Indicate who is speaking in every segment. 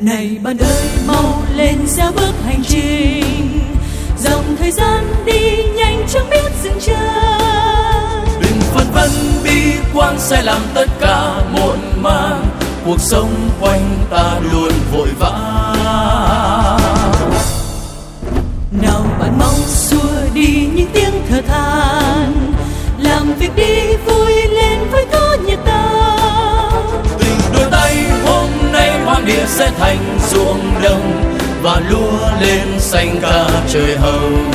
Speaker 1: này bạn ơi mau lên ra bước hành trình. Dòng thời gian đi nhanh chẳng biết dừng chân.
Speaker 2: Đừng phân vân bi quan sẽ làm tất cả muộn màng. Cuộc sống quanh ta luôn vội vã.
Speaker 1: Nào bạn mau xua đi những tiếng thở than. Làm việc đi
Speaker 2: địa sẽ thành ruộng đồng và lúa lên xanh cả trời hồng.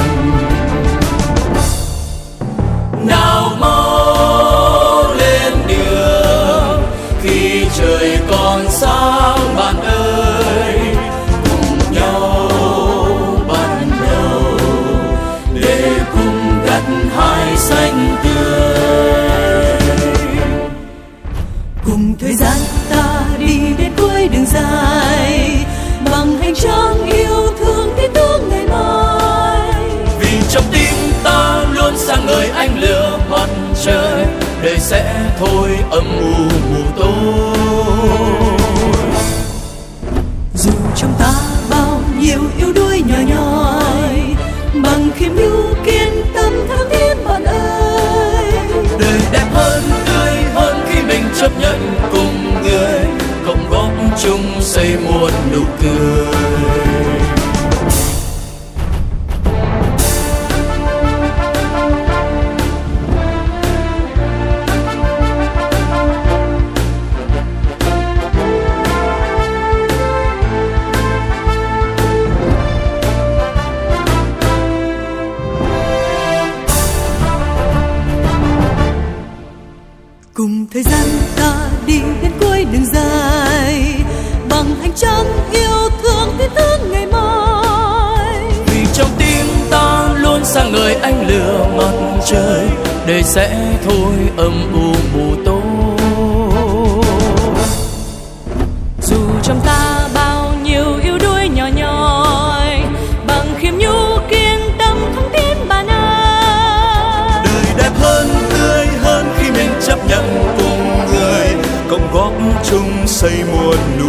Speaker 2: Mặt trời, đời sẽ thôi âm u mù tối.
Speaker 1: Dù trong ta bao nhiêu yếu đuối nhỏ nhoi, bằng khiêm nhu kiên tâm thắng thiết bạn ơi.
Speaker 2: Đời đẹp hơn, tươi hơn khi mình chấp nhận cùng người cộng góp chung xây muôn nụ cười.
Speaker 1: Cùng thời gian ta đi đến cuối đường dài, bằng hành trang yêu thương tin tưởng ngày mai.
Speaker 2: Vì trong tim ta luôn sang người anh lửa mặt trời, đời sẽ thôi âm u mù tối. Xây muôn núi